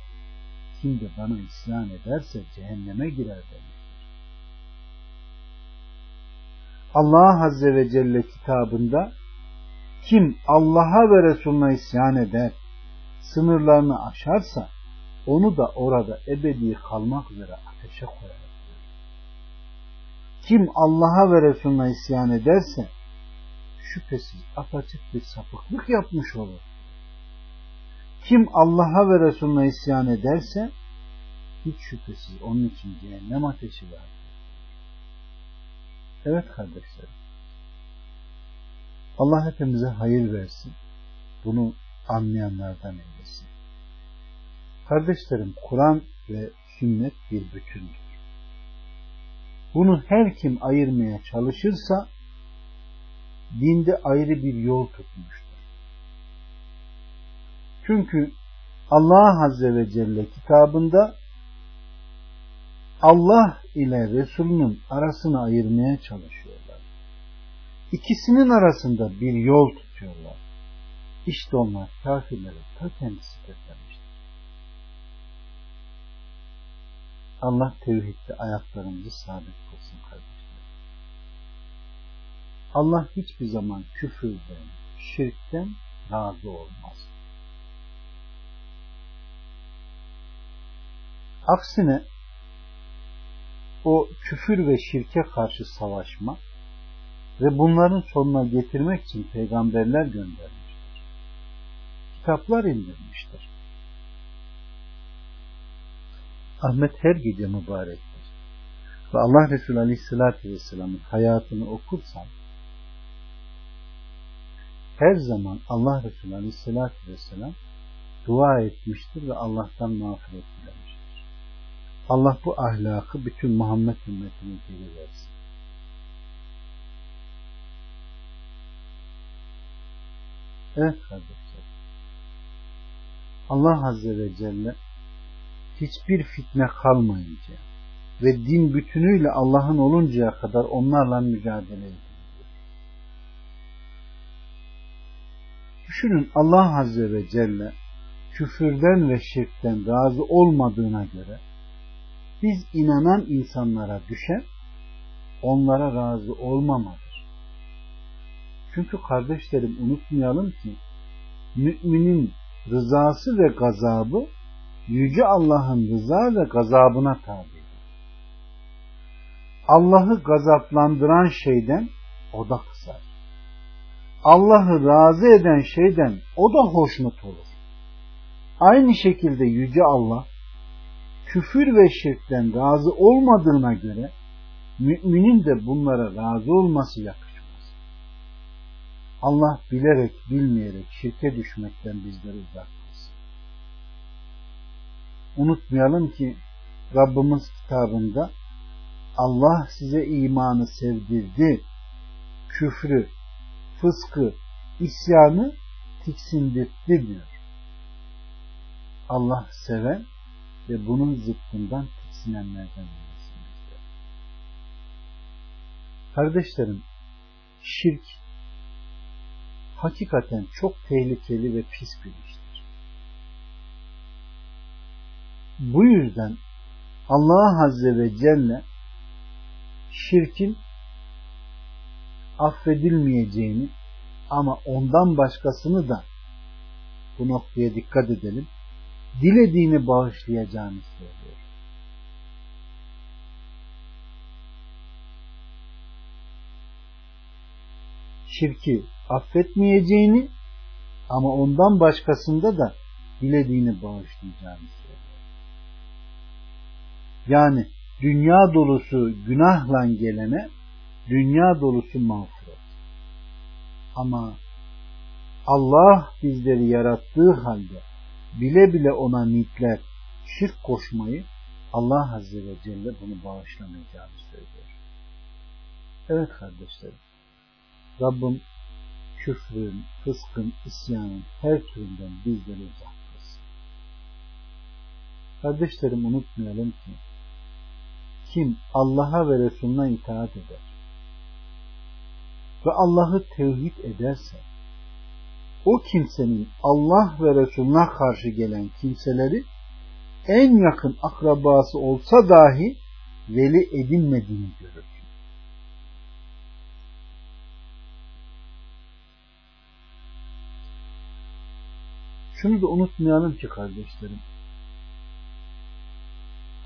kim de bana isyan ederse cehenneme girer demiştir. Allah Azze ve Celle kitabında kim Allah'a ve Resulüne isyan eder, sınırlarını aşarsa onu da orada ebedi kalmak üzere ateşe koyar. Kim Allah'a ve Resulüne isyan ederse şüphesiz apaçık bir sapıklık yapmış olur. Kim Allah'a ve Resulüne isyan ederse hiç şüphesiz onun için cehennem ateşi var. Evet kardeşlerim. Allah hepimize hayır versin. Bunu anlayanlardan eylesin. Kardeşlerim Kur'an ve sünnet bir bütündür. Bunu her kim ayırmaya çalışırsa dinde ayrı bir yol tutmuştur. Çünkü Allah Azze ve Celle kitabında Allah ile Resulünün arasını ayırmaya çalışıyorlar. İkisinin arasında bir yol tutuyorlar. İşte onlar kafirlere ta kendisi kötülemiştir. Allah tevhidde ayaklarımızı sabit kılsın kardeşler. Allah hiçbir zaman küfürden, şirkten razı olmaz. Aksine o küfür ve şirke karşı savaşma ve bunların sonuna getirmek için peygamberler göndermiştir. Kitaplar indirmiştir. Ahmet her gece mübarektir. Ve Allah Resulü Aleyhisselatü Vesselam'ın hayatını okursan her zaman Allah Resulü Aleyhisselatü Vesselam dua etmiştir ve Allah'tan mağfiret dilemiştir. Allah bu ahlakı bütün Muhammed ümmetine geri versin. Evet kardeşler. Allah Azze ve Celle hiçbir fitne kalmayınca ve din bütünüyle Allah'ın oluncaya kadar onlarla mücadele ediyor. Düşünün Allah Azze ve Celle küfürden ve şirkten razı olmadığına göre biz inanan insanlara düşen onlara razı olmamadır. Çünkü kardeşlerim unutmayalım ki müminin rızası ve gazabı Yüce Allah'ın rıza ve gazabına tabidir. Allah'ı gazaplandıran şeyden o da kısar. Allah'ı razı eden şeyden o da hoşnut olur. Aynı şekilde Yüce Allah küfür ve şirkten razı olmadığına göre müminin de bunlara razı olması yakışmaz. Allah bilerek bilmeyerek şirke düşmekten bizleri uzak kılsın. Unutmayalım ki Rabbimiz kitabında Allah size imanı sevdirdi, küfrü, fıskı, isyanı tiksindirdi diyor. Allah seven ve bunun zıttından tiksinenlerden olmasın bizler. Kardeşlerim, şirk hakikaten çok tehlikeli ve pis bir iştir. Bu yüzden Allah Azze ve Celle şirkin affedilmeyeceğini ama ondan başkasını da bu noktaya dikkat edelim dilediğini bağışlayacağını söylüyor. Şirki affetmeyeceğini ama ondan başkasında da dilediğini bağışlayacağını söylüyor. Yani dünya dolusu günahla gelene dünya dolusu mağfiret. Ama Allah bizleri yarattığı halde bile bile ona nitler şirk koşmayı Allah Azze ve Celle bunu bağışlamayacağını söylüyor. Evet kardeşlerim. Rabbim küfrün, fıskın, isyanın her türünden bizleri uzak kılsın. Kardeşlerim unutmayalım ki kim Allah'a ve Resulüne itaat eder ve Allah'ı tevhid ederse o kimsenin Allah ve Resulüne karşı gelen kimseleri en yakın akrabası olsa dahi veli edinmediğini görür. Şunu da unutmayalım ki kardeşlerim.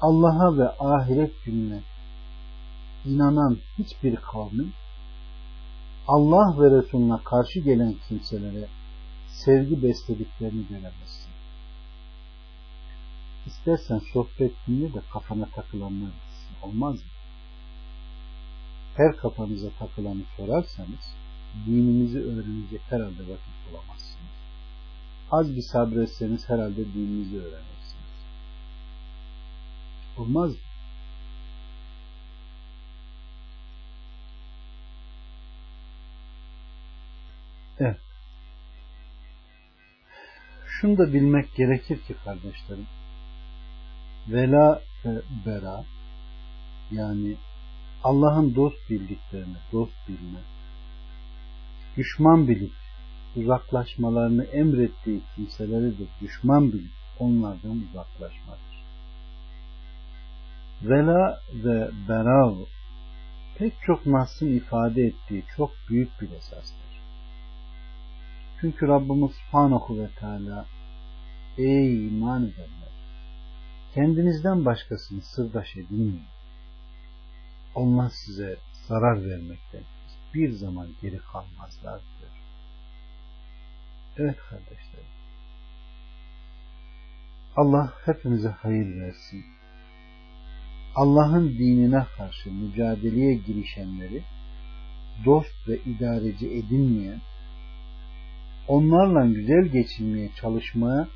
Allah'a ve ahiret gününe inanan hiçbir kavmin Allah ve Resulüne karşı gelen kimselere sevgi beslediklerini göremezsin. İstersen sohbet dinle de kafana takılanlar gitsin. Olmaz mı? Her kafanıza takılanı sorarsanız dinimizi öğrenecek herhalde vakit bulamazsınız. Az bir sabretseniz herhalde dininizi öğrenirsiniz. Olmaz mı? Evet. Şunu da bilmek gerekir ki kardeşlerim. Vela ve bera yani Allah'ın dost bildiklerini dost bilme, düşman bilip uzaklaşmalarını emrettiği kimseleri de düşman bilip onlardan uzaklaşmadır. Vela ve bera pek çok nasın ifade ettiği çok büyük bir esastır. Çünkü Rabbimiz Subhanahu ve Teala Ey iman edenler! Kendinizden başkasını sırdaş edinmeyin. Onlar size zarar vermekten bir zaman geri kalmazlar diyor. Evet kardeşlerim. Allah hepimize hayır versin. Allah'ın dinine karşı mücadeleye girişenleri dost ve idareci edinmeyen onlarla güzel geçinmeye çalışmaya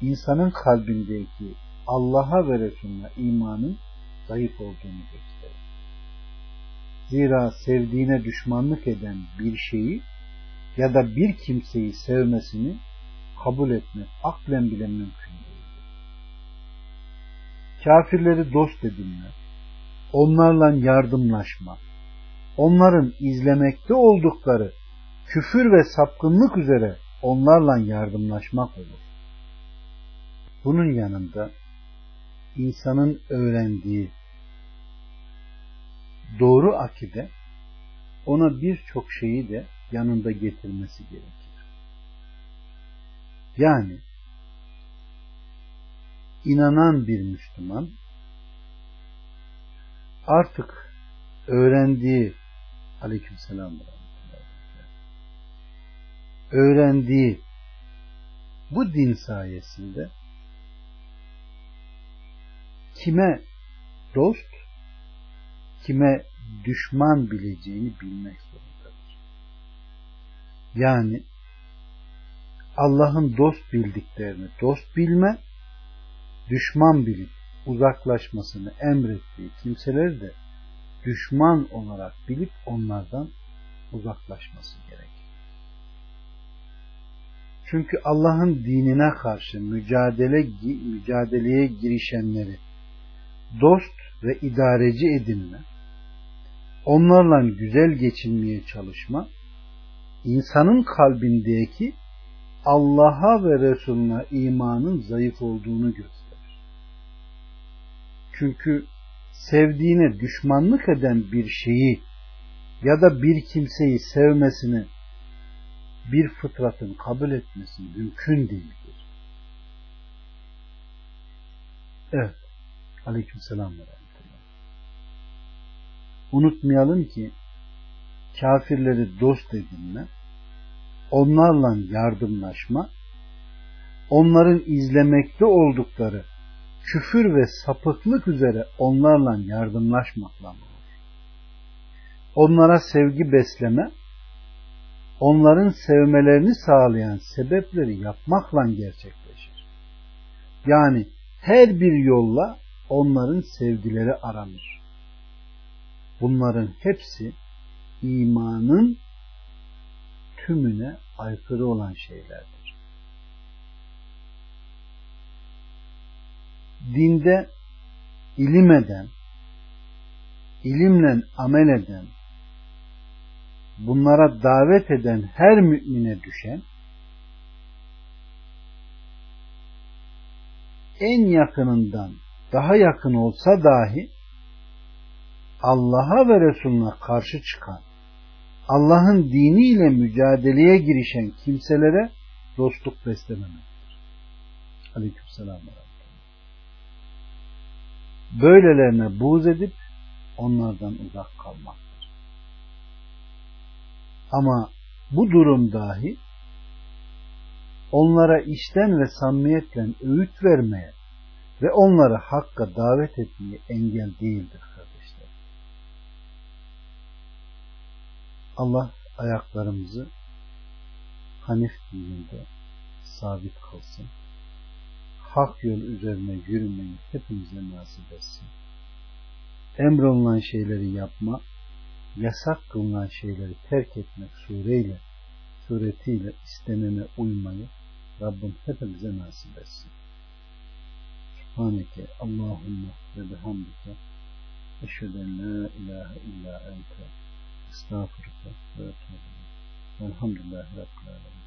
insanın kalbindeki Allah'a ve Resulüne imanın zayıf olduğunu gösterir. Zira sevdiğine düşmanlık eden bir şeyi ya da bir kimseyi sevmesini kabul etmek aklen bile mümkün değildir. Kafirleri dost edinme, onlarla yardımlaşma, onların izlemekte oldukları küfür ve sapkınlık üzere onlarla yardımlaşmak olur. Bunun yanında insanın öğrendiği doğru akide ona birçok şeyi de yanında getirmesi gerekir. Yani inanan bir Müslüman artık öğrendiği aleykümselam öğrendiği bu din sayesinde kime dost, kime düşman bileceğini bilmek zorundadır. Yani Allah'ın dost bildiklerini dost bilme, düşman bilip uzaklaşmasını emrettiği kimseleri de düşman olarak bilip onlardan uzaklaşması gerekir. Çünkü Allah'ın dinine karşı mücadele mücadeleye girişenleri dost ve idareci edinme, onlarla güzel geçinmeye çalışma, insanın kalbindeki Allah'a ve Resulüne imanın zayıf olduğunu gösterir. Çünkü sevdiğine düşmanlık eden bir şeyi ya da bir kimseyi sevmesini bir fıtratın kabul etmesi mümkün değildir. Evet. Aleyküm selam Unutmayalım ki kafirleri dost edinme, onlarla yardımlaşma, onların izlemekte oldukları küfür ve sapıklık üzere onlarla yardımlaşmakla olur. Onlara sevgi besleme, onların sevmelerini sağlayan sebepleri yapmakla gerçekleşir. Yani her bir yolla onların sevgileri aranır. Bunların hepsi imanın tümüne aykırı olan şeylerdir. Dinde ilim eden, ilimle amel eden, bunlara davet eden her mümine düşen en yakınından daha yakın olsa dahi Allah'a ve Resulüne karşı çıkan Allah'ın diniyle mücadeleye girişen kimselere dostluk beslememektir. Aleykümselam Böylelerine buğz edip onlardan uzak kalmaktır. Ama bu durum dahi onlara işten ve samimiyetle öğüt vermeye ve onları hakka davet etmeye engel değildir kardeşler. Allah ayaklarımızı Hanif dininde sabit kılsın. Hak yol üzerine yürümeyi hepimize nasip etsin. Emrolunan şeyleri yapma, yasak kılınan şeyleri terk etmek sureyle, suretiyle istenene uymayı Rabbim hepimize nasip etsin. Subhaneke Allahümme ve bihamdike eşheden la ilahe illa ente estağfurullah ve etûbü Elhamdülillahi Rabbil Alemin.